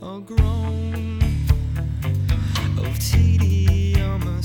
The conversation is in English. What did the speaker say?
a groan of tedium.